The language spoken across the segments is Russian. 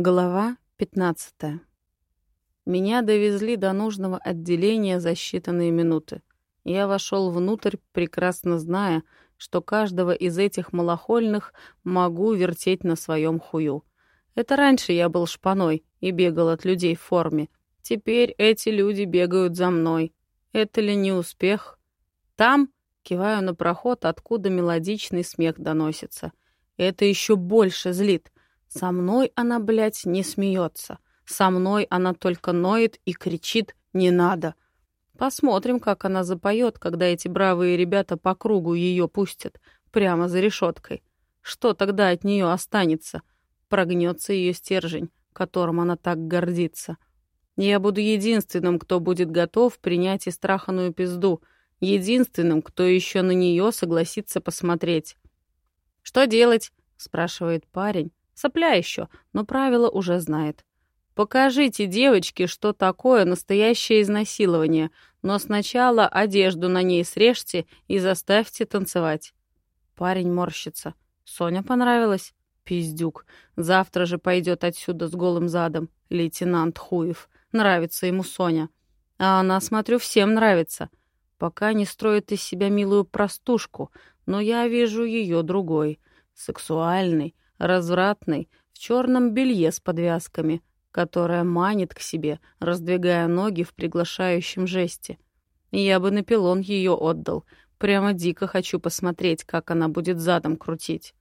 Глава 15. Меня довезли до нужного отделения за считанные минуты. Я вошел внутрь, прекрасно зная, что каждого из этих малохольных могу вертеть на своем хую. Это раньше я был шпаной и бегал от людей в форме. Теперь эти люди бегают за мной. Это ли не успех? Там, киваю на проход, откуда мелодичный смех доносится. Это еще больше злит — со мной она, блядь, не смеется. Со мной она только ноет и кричит «не надо». Посмотрим, как она запоет, когда эти бравые ребята по кругу ее пустят, прямо за решеткой. Что тогда от нее останется? Прогнется ее стержень, которым она так гордится. Я буду единственным, кто будет готов принять истраханную пизду, единственным, кто еще на нее согласится посмотреть. «Что делать?» — спрашивает парень, Сопля еще, но правила уже знает. Покажите девочке, что такое настоящее изнасилование, но сначала одежду на ней срежьте и заставьте танцевать. Парень морщится. Соня понравилась? Пиздюк. Завтра же пойдет отсюда с голым задом. Лейтенант Хуев. Нравится ему Соня. А она, смотрю, всем нравится. Пока не строит из себя милую простушку, но я вижу ее другой. Сексуальный, развратной, в черном белье с подвязками, которая манит к себе, раздвигая ноги в приглашающем жесте. Я бы на пилон ее отдал. Прямо дико хочу посмотреть, как она будет задом крутить.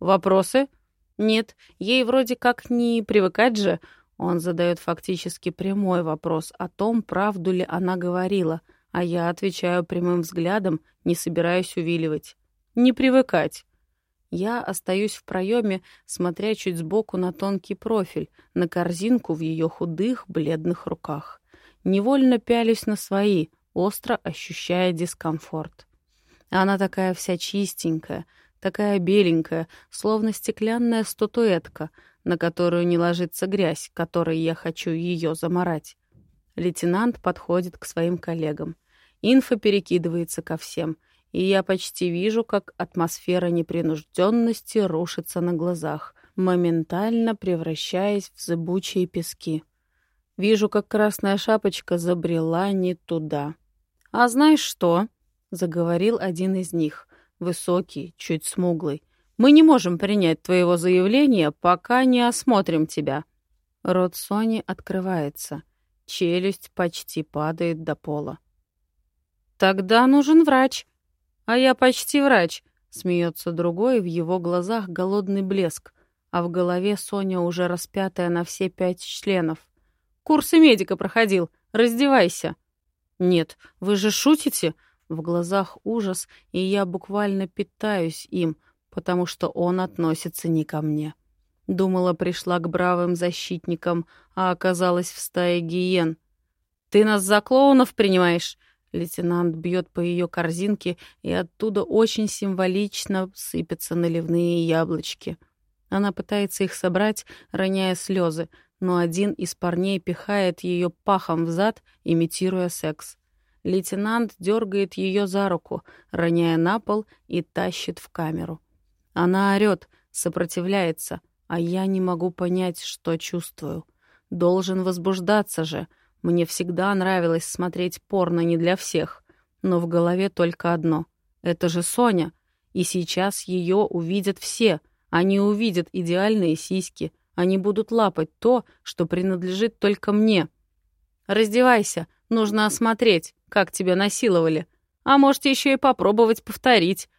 Вопросы? Нет, ей вроде как не привыкать же. Он задает фактически прямой вопрос о том, правду ли она говорила, а я отвечаю прямым взглядом, не собираюсь увиливать. Не привыкать. Я остаюсь в проеме, смотря чуть сбоку на тонкий профиль, на корзинку в ее худых, бледных руках. Невольно пялюсь на свои, остро ощущая дискомфорт. Она такая вся чистенькая, такая беленькая, словно стеклянная статуэтка, на которую не ложится грязь, которой я хочу ее заморать. Лейтенант подходит к своим коллегам. Инфа перекидывается ко всем — и я почти вижу, как атмосфера непринужденности рушится на глазах, моментально превращаясь в зыбучие пески. Вижу, как красная шапочка забрела не туда. «А знаешь что?» — заговорил один из них, высокий, чуть смуглый. «Мы не можем принять твоего заявления, пока не осмотрим тебя». Рот Сони открывается. Челюсть почти падает до пола. «Тогда нужен врач», «А я почти врач», — смеется другой, в его глазах голодный блеск, а в голове Соня уже распятая на все пять членов. «Курсы медика проходил. Раздевайся». «Нет, вы же шутите?» В глазах ужас, и я буквально питаюсь им, потому что он относится не ко мне. Думала, пришла к бравым защитникам, а оказалась в стае гиен. «Ты нас за клоунов принимаешь?» Лейтенант бьет по ее корзинке, и оттуда очень символично сыпятся наливные яблочки. Она пытается их собрать, роняя слезы, но один из парней пихает ее пахом в зад, имитируя секс. Лейтенант дергает ее за руку, роняя на пол и тащит в камеру. Она орет, сопротивляется, а я не могу понять, что чувствую. Должен возбуждаться же — мне всегда нравилось смотреть порно не для всех, но в голове только одно. Это же Соня, и сейчас ее увидят все. Они увидят идеальные сиськи, они будут лапать то, что принадлежит только мне. Раздевайся, нужно осмотреть, как тебя насиловали. А можете еще и попробовать повторить.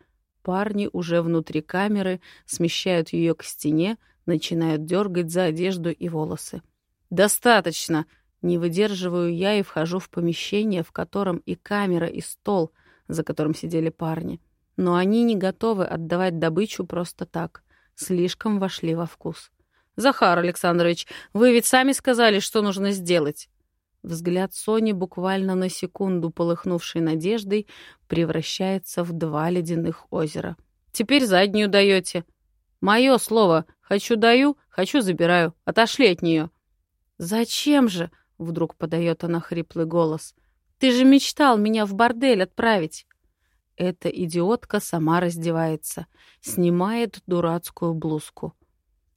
Парни уже внутри камеры смещают ее к стене, начинают дергать за одежду и волосы. «Достаточно!» Не выдерживаю я и вхожу в помещение, в котором и камера, и стол, за которым сидели парни. Но они не готовы отдавать добычу просто так. Слишком вошли во вкус. «Захар Александрович, вы ведь сами сказали, что нужно сделать». Взгляд Сони, буквально на секунду полыхнувший надеждой, превращается в два ледяных озера. «Теперь заднюю даете». «Мое слово. Хочу даю, хочу забираю. Отошли от нее». «Зачем же?» — вдруг подает она хриплый голос. «Ты же мечтал меня в бордель отправить!» Эта идиотка сама раздевается, снимает дурацкую блузку.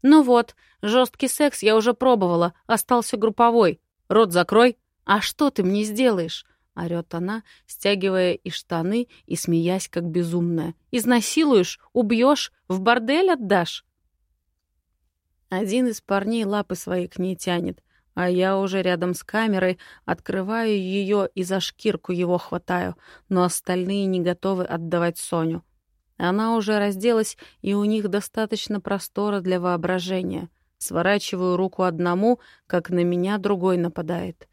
«Ну вот, жесткий секс я уже пробовала, остался групповой. Рот закрой. А что ты мне сделаешь?» — орёт она, стягивая и штаны, и смеясь, как безумная. «Изнасилуешь? Убьешь? В бордель отдашь?» Один из парней лапы свои к ней тянет, а я уже рядом с камерой открываю ее и за шкирку его хватаю, но остальные не готовы отдавать Соню. Она уже разделась, и у них достаточно простора для воображения. Сворачиваю руку одному, как на меня другой нападает.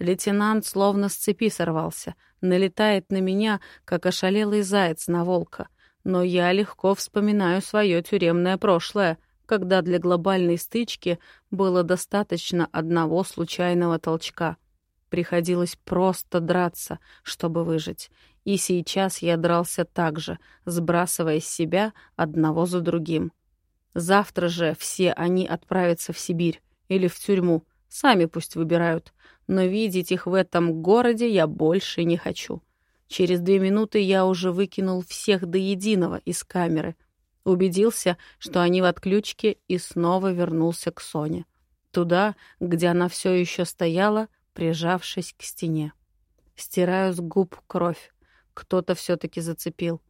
Лейтенант словно с цепи сорвался, налетает на меня, как ошалелый заяц на волка. Но я легко вспоминаю свое тюремное прошлое — когда для глобальной стычки было достаточно одного случайного толчка. Приходилось просто драться, чтобы выжить. И сейчас я дрался так же, сбрасывая с себя одного за другим. Завтра же все они отправятся в Сибирь или в тюрьму. Сами пусть выбирают. Но видеть их в этом городе я больше не хочу. Через две минуты я уже выкинул всех до единого из камеры — Убедился, что они в отключке, и снова вернулся к Соне. Туда, где она все еще стояла, прижавшись к стене. Стираю с губ кровь. Кто-то все-таки зацепил.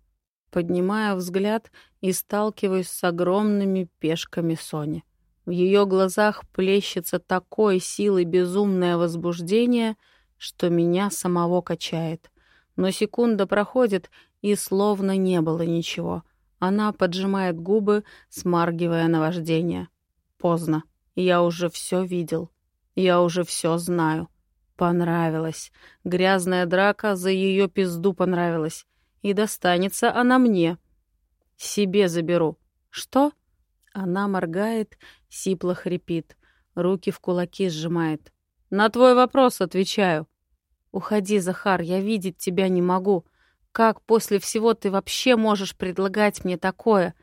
Поднимаю взгляд и сталкиваюсь с огромными пешками Сони. В ее глазах плещется такой силой безумное возбуждение, что меня самого качает. Но секунда проходит, и словно не было ничего — она поджимает губы, смаргивая наваждение. Поздно. Я уже все видел. Я уже все знаю. Понравилось. Грязная драка за ее пизду понравилась. И достанется она мне. Себе заберу. Что? Она моргает, сипло хрипит. Руки в кулаки сжимает. На твой вопрос отвечаю. Уходи, Захар, я видеть тебя не могу. Как после всего ты вообще можешь предлагать мне такое?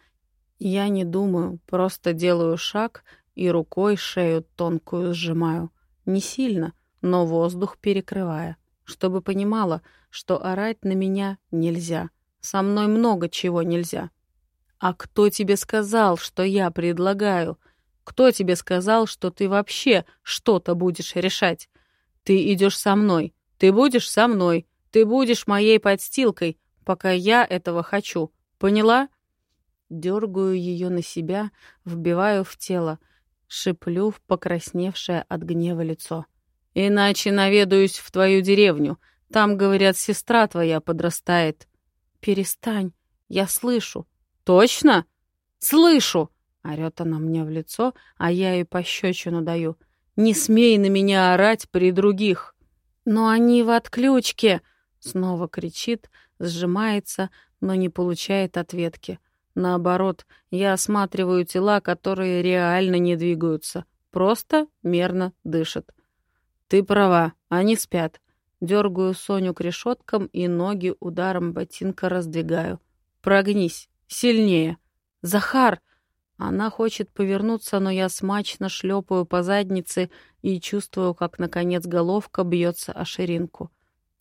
Я не думаю, просто делаю шаг и рукой шею тонкую сжимаю. Не сильно, но воздух перекрывая. Чтобы понимала, что орать на меня нельзя. Со мной много чего нельзя. А кто тебе сказал, что я предлагаю? Кто тебе сказал, что ты вообще что-то будешь решать? Ты идешь со мной. Ты будешь со мной. Ты будешь моей подстилкой, пока я этого хочу. Поняла? Дергаю ее на себя, вбиваю в тело, шиплю в покрасневшее от гнева лицо. Иначе наведаюсь в твою деревню. Там, говорят, сестра твоя подрастает. Перестань, я слышу. Точно? Слышу! Орет она мне в лицо, а я ей пощечину даю. Не смей на меня орать при других. Но они в отключке! Снова кричит, сжимается, но не получает ответки. Наоборот, я осматриваю тела, которые реально не двигаются, просто мерно дышат. Ты права, они спят. Дергаю Соню к решеткам и ноги ударом ботинка раздвигаю. Прогнись, сильнее. Захар! Она хочет повернуться, но я смачно шлепаю по заднице и чувствую, как, наконец, головка бьется о ширинку.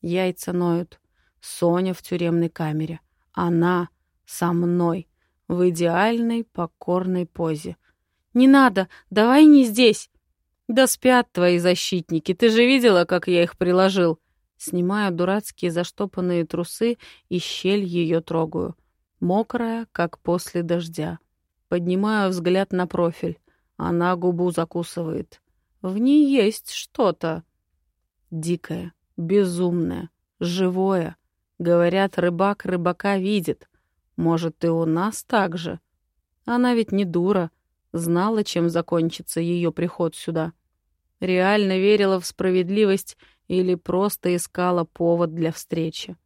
Яйца ноют. Соня в тюремной камере. Она со мной. В идеальной покорной позе. «Не надо! Давай не здесь!» «Да спят твои защитники! Ты же видела, как я их приложил?» Снимаю дурацкие заштопанные трусы и щель ее трогаю. Мокрая, как после дождя. Поднимаю взгляд на профиль. Она губу закусывает. В ней есть что-то. Дикое, безумное, живое. Говорят, рыбак рыбака видит. Может, и у нас так же. Она ведь не дура, знала, чем закончится ее приход сюда. Реально верила в справедливость или просто искала повод для встречи.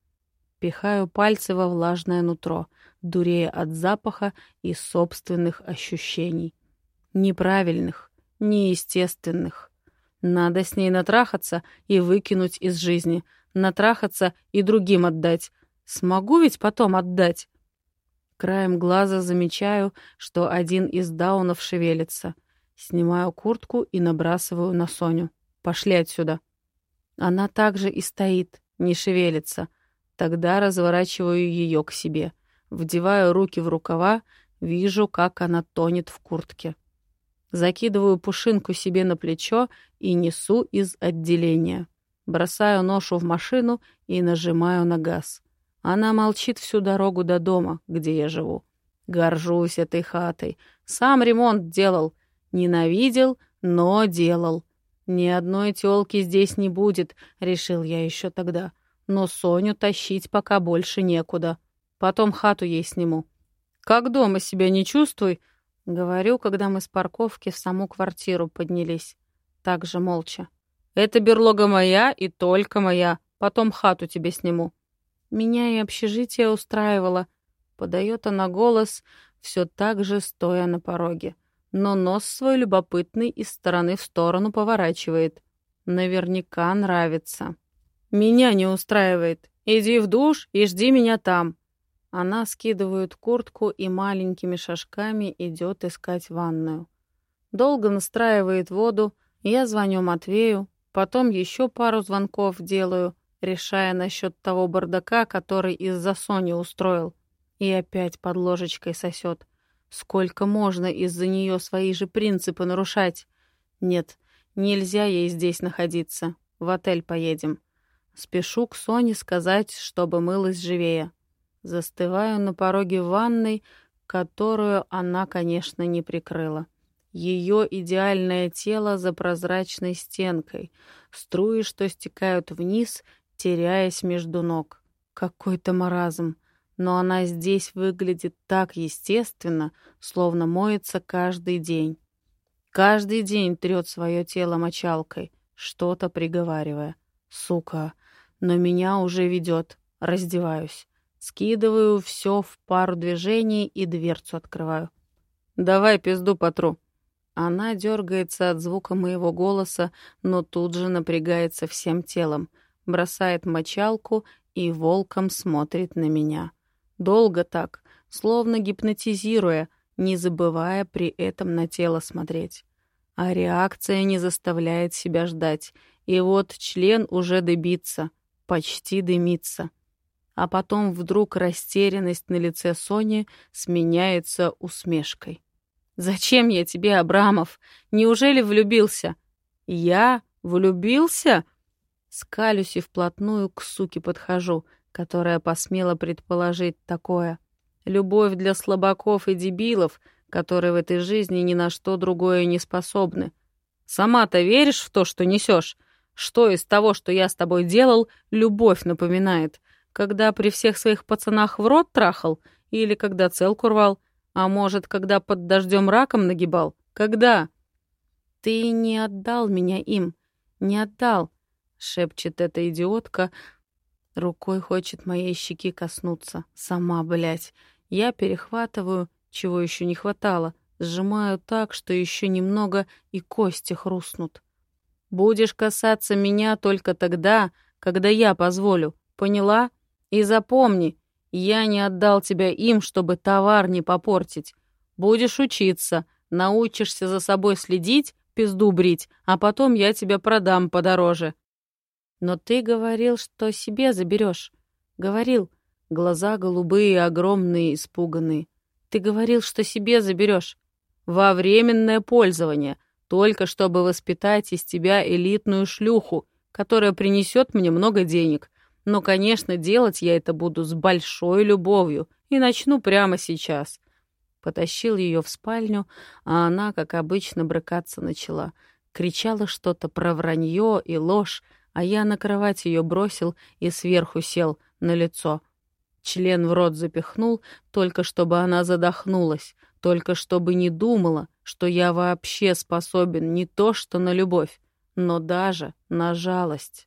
Пихаю пальцы во влажное нутро, дурея от запаха и собственных ощущений. Неправильных, неестественных. Надо с ней натрахаться и выкинуть из жизни, натрахаться и другим отдать. Смогу ведь потом отдать. Краем глаза замечаю, что один из даунов шевелится. Снимаю куртку и набрасываю на Соню. Пошли отсюда. Она также и стоит, не шевелится. Тогда разворачиваю ее к себе. Вдеваю руки в рукава, вижу, как она тонет в куртке. Закидываю пушинку себе на плечо и несу из отделения. Бросаю ношу в машину и нажимаю на газ. Она молчит всю дорогу до дома, где я живу. Горжусь этой хатой. Сам ремонт делал. Ненавидел, но делал. Ни одной тёлки здесь не будет, решил я еще тогда. Но Соню тащить пока больше некуда. Потом хату ей сниму. Как дома себя не чувствуй, говорю, когда мы с парковки в саму квартиру поднялись. Так же молча. Это берлога моя и только моя. Потом хату тебе сниму. Меня и общежитие устраивало. Подает она голос, все так же стоя на пороге. Но нос свой любопытный из стороны в сторону поворачивает. Наверняка нравится. Меня не устраивает. Иди в душ и жди меня там. Она скидывает куртку и маленькими шажками идет искать ванную. Долго настраивает воду, я звоню Матвею, потом еще пару звонков делаю, решая насчет того бардака, который из-за Сони устроил. И опять под ложечкой сосет. Сколько можно из-за нее свои же принципы нарушать? Нет, нельзя ей здесь находиться. В отель поедем. Спешу к Соне сказать, чтобы мылась живее. Застываю на пороге ванной, которую она, конечно, не прикрыла. Ее идеальное тело за прозрачной стенкой, струи, что стекают вниз, теряясь между ног. Какой-то маразм. Но она здесь выглядит так естественно, словно моется каждый день. Каждый день трет свое тело мочалкой, что-то приговаривая. Сука, но меня уже ведет. Раздеваюсь. Скидываю все в пару движений и дверцу открываю. «Давай пизду потру». Она дергается от звука моего голоса, но тут же напрягается всем телом, бросает мочалку и волком смотрит на меня. Долго так, словно гипнотизируя, не забывая при этом на тело смотреть. А реакция не заставляет себя ждать, и вот член уже дыбится, почти дымится а потом вдруг растерянность на лице Сони сменяется усмешкой. «Зачем я тебе, Абрамов? Неужели влюбился?» «Я? Влюбился?» Скалюсь и вплотную к суке подхожу, которая посмела предположить такое. Любовь для слабаков и дебилов, которые в этой жизни ни на что другое не способны. Сама-то веришь в то, что несешь? Что из того, что я с тобой делал, любовь напоминает? Когда при всех своих пацанах в рот трахал? Или когда целку рвал? А может, когда под дождем раком нагибал? Когда? Ты не отдал меня им. Не отдал, шепчет эта идиотка. Рукой хочет моей щеки коснуться. Сама, блядь. Я перехватываю, чего еще не хватало. Сжимаю так, что еще немного и кости хрустнут. Будешь касаться меня только тогда, когда я позволю. Поняла? И запомни, я не отдал тебя им, чтобы товар не попортить. Будешь учиться, научишься за собой следить, пизду брить, а потом я тебя продам подороже. Но ты говорил, что себе заберешь. Говорил. Глаза голубые, огромные, испуганные. Ты говорил, что себе заберешь. Во временное пользование, только чтобы воспитать из тебя элитную шлюху, которая принесет мне много денег. Но, конечно, делать я это буду с большой любовью и начну прямо сейчас. Потащил ее в спальню, а она, как обычно, брыкаться начала. Кричала что-то про вранье и ложь, а я на кровать ее бросил и сверху сел на лицо. Член в рот запихнул, только чтобы она задохнулась, только чтобы не думала, что я вообще способен не то что на любовь, но даже на жалость.